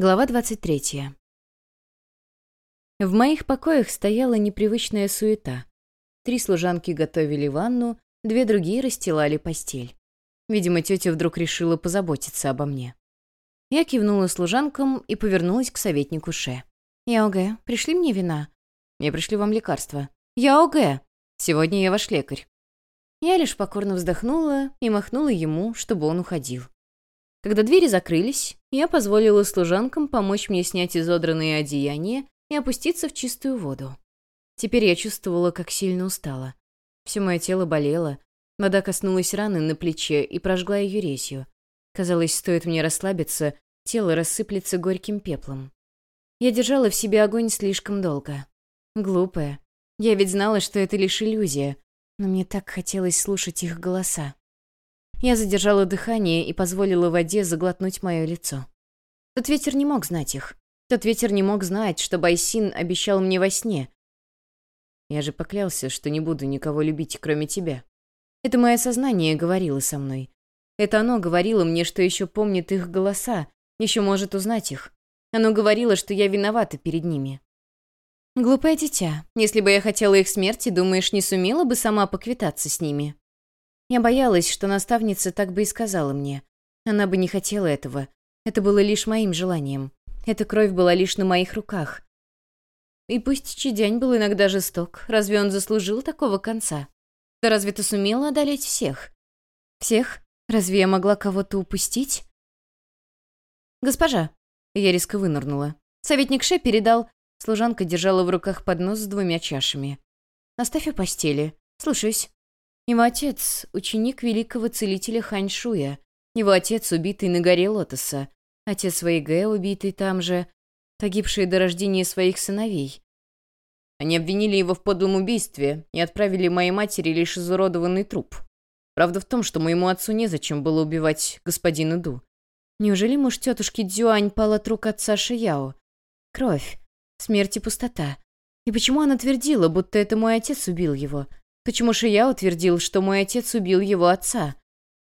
Глава 23. В моих покоях стояла непривычная суета. Три служанки готовили ванну, две другие расстилали постель. Видимо, тетя вдруг решила позаботиться обо мне. Я кивнула служанкам и повернулась к советнику Ше. «Я. Пришли мне вина?» «Я пришлю вам лекарства». «Я. Сегодня я ваш лекарь». Я лишь покорно вздохнула и махнула ему, чтобы он уходил. Когда двери закрылись, я позволила служанкам помочь мне снять изодранные одеяния и опуститься в чистую воду. Теперь я чувствовала, как сильно устала. Все мое тело болело, вода коснулась раны на плече и прожгла ее резью. Казалось, стоит мне расслабиться, тело рассыплется горьким пеплом. Я держала в себе огонь слишком долго. Глупая. Я ведь знала, что это лишь иллюзия, но мне так хотелось слушать их голоса. Я задержала дыхание и позволила воде заглотнуть мое лицо. Тот ветер не мог знать их. Тот ветер не мог знать, что Байсин обещал мне во сне. Я же поклялся, что не буду никого любить, кроме тебя. Это мое сознание говорило со мной. Это оно говорило мне, что еще помнит их голоса, еще может узнать их. Оно говорило, что я виновата перед ними. Глупое дитя, если бы я хотела их смерти, думаешь, не сумела бы сама поквитаться с ними? Я боялась, что наставница так бы и сказала мне. Она бы не хотела этого. Это было лишь моим желанием. Эта кровь была лишь на моих руках. И пусть Чидянь был иногда жесток, разве он заслужил такого конца? Да разве ты сумела одолеть всех? Всех? Разве я могла кого-то упустить? «Госпожа!» Я резко вынырнула. Советник Ше передал... Служанка держала в руках поднос с двумя чашами. «Оставь у постели. Слушаюсь». Его отец — ученик великого целителя Ханьшуя. Его отец, убитый на горе Лотоса. Отец Вэйгэ, убитый там же. Погибшие до рождения своих сыновей. Они обвинили его в подлом убийстве и отправили моей матери лишь изуродованный труп. Правда в том, что моему отцу незачем было убивать господина Ду. Неужели муж тетушки Дзюань пал от рук отца Шияо? Кровь, смерть и пустота. И почему она твердила, будто это мой отец убил его? Почему же я утвердил, что мой отец убил его отца?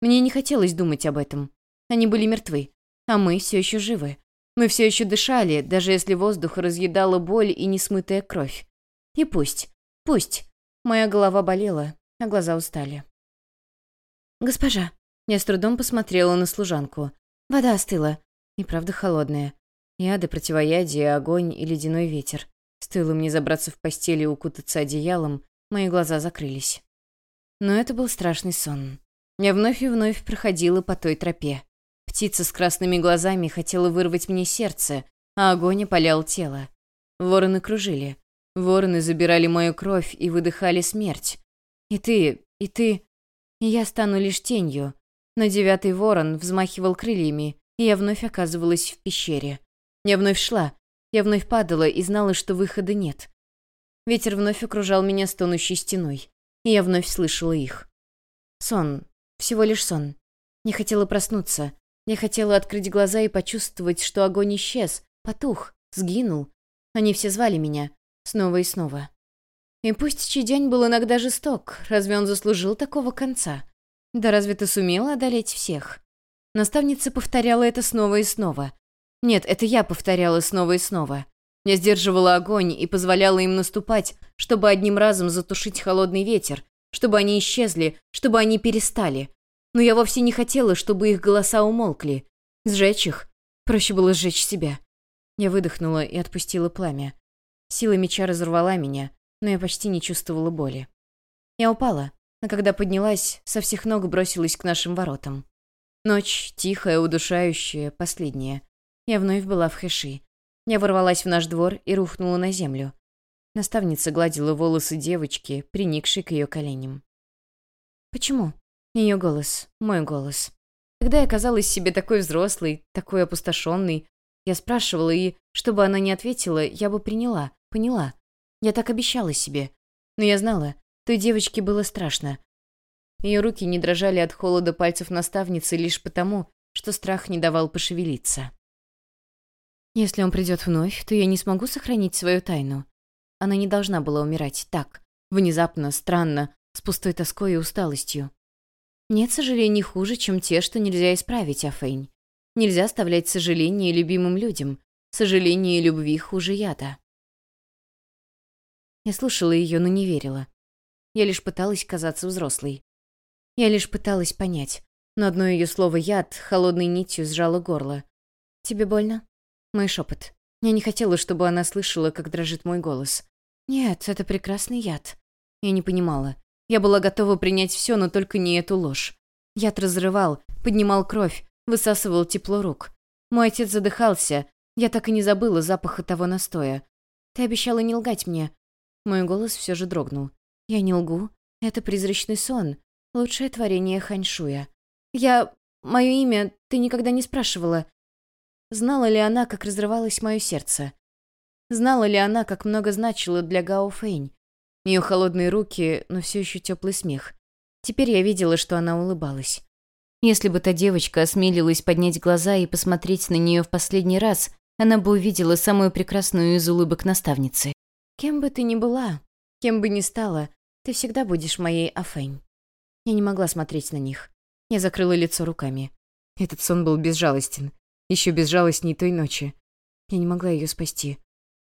Мне не хотелось думать об этом. Они были мертвы, а мы все еще живы. Мы все еще дышали, даже если воздух разъедала боль и несмытая кровь. И пусть, пусть. Моя голова болела, а глаза устали. «Госпожа», я с трудом посмотрела на служанку. Вода остыла. И правда холодная. Яды, противоядие, огонь и ледяной ветер. Стоило мне забраться в постель и укутаться одеялом, Мои глаза закрылись. Но это был страшный сон. Я вновь и вновь проходила по той тропе. Птица с красными глазами хотела вырвать мне сердце, а огонь опалял тело. Вороны кружили. Вороны забирали мою кровь и выдыхали смерть. И ты, и ты... Я стану лишь тенью. Но девятый ворон взмахивал крыльями, и я вновь оказывалась в пещере. Я вновь шла. Я вновь падала и знала, что выхода нет. Ветер вновь окружал меня стонущей стеной, и я вновь слышала их. Сон. Всего лишь сон. Не хотела проснуться. Я хотела открыть глаза и почувствовать, что огонь исчез, потух, сгинул. Они все звали меня. Снова и снова. И пусть Чидянь был иногда жесток, разве он заслужил такого конца? Да разве ты сумела одолеть всех? Наставница повторяла это снова и снова. Нет, это я повторяла снова и снова. Я сдерживала огонь и позволяла им наступать, чтобы одним разом затушить холодный ветер, чтобы они исчезли, чтобы они перестали. Но я вовсе не хотела, чтобы их голоса умолкли. Сжечь их? Проще было сжечь себя. Я выдохнула и отпустила пламя. Сила меча разорвала меня, но я почти не чувствовала боли. Я упала, а когда поднялась, со всех ног бросилась к нашим воротам. Ночь, тихая, удушающая, последняя. Я вновь была в хэши. Я ворвалась в наш двор и рухнула на землю. Наставница гладила волосы девочки, приникшей к ее коленям. «Почему?» Ее голос, мой голос. Когда я казалась себе такой взрослой, такой опустошенной, я спрашивала, и, чтобы она не ответила, я бы приняла, поняла. Я так обещала себе. Но я знала, той девочке было страшно. Ее руки не дрожали от холода пальцев наставницы лишь потому, что страх не давал пошевелиться. Если он придет вновь, то я не смогу сохранить свою тайну. Она не должна была умирать так, внезапно, странно, с пустой тоской и усталостью. Нет сожалений хуже, чем те, что нельзя исправить, Афейнь. Нельзя оставлять сожаление любимым людям. Сожаление и любви хуже яда. Я слушала ее, но не верила. Я лишь пыталась казаться взрослой. Я лишь пыталась понять. Но одно ее слово «яд» холодной нитью сжало горло. «Тебе больно?» Мой шепот. Я не хотела, чтобы она слышала, как дрожит мой голос. «Нет, это прекрасный яд». Я не понимала. Я была готова принять все, но только не эту ложь. Яд разрывал, поднимал кровь, высасывал тепло рук. Мой отец задыхался. Я так и не забыла запаха того настоя. Ты обещала не лгать мне. Мой голос все же дрогнул. Я не лгу. Это призрачный сон. Лучшее творение Ханьшуя. Я... Мое имя ты никогда не спрашивала. Знала ли она, как разрывалось мое сердце? Знала ли она, как много значило для Гао Фэнь? Ее холодные руки, но все еще теплый смех. Теперь я видела, что она улыбалась. Если бы та девочка осмелилась поднять глаза и посмотреть на нее в последний раз, она бы увидела самую прекрасную из улыбок наставницы. «Кем бы ты ни была, кем бы ни стала, ты всегда будешь моей Афэнь». Я не могла смотреть на них. Я закрыла лицо руками. Этот сон был безжалостен. Еще безжалостней той ночи. Я не могла ее спасти.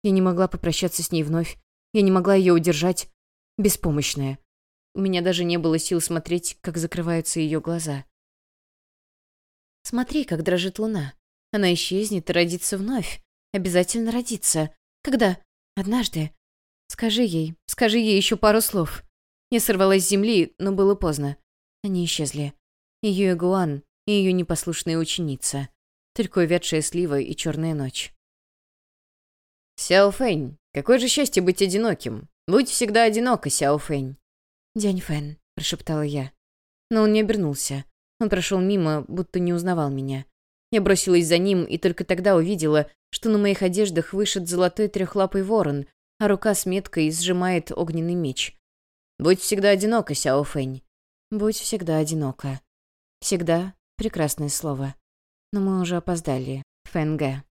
Я не могла попрощаться с ней вновь. Я не могла ее удержать. Беспомощная. У меня даже не было сил смотреть, как закрываются ее глаза. Смотри, как дрожит луна. Она исчезнет и родится вновь. Обязательно родится. Когда? Однажды. Скажи ей, скажи ей еще пару слов. Я сорвалась с земли, но было поздно. Они исчезли. Ее игуан и ее непослушная ученица. Только увядшая слива и черная ночь. «Сяо Фэнь, какое же счастье быть одиноким. Будь всегда одинока, Сяо Фэнь». «Дянь Фэн», — прошептала я. Но он не обернулся. Он прошел мимо, будто не узнавал меня. Я бросилась за ним и только тогда увидела, что на моих одеждах вышит золотой трехлапый ворон, а рука с меткой сжимает огненный меч. «Будь всегда одинока, Сяо Фэнь». «Будь всегда одинока». «Всегда» — прекрасное слово. Но мы уже опоздали. Фэнгэ.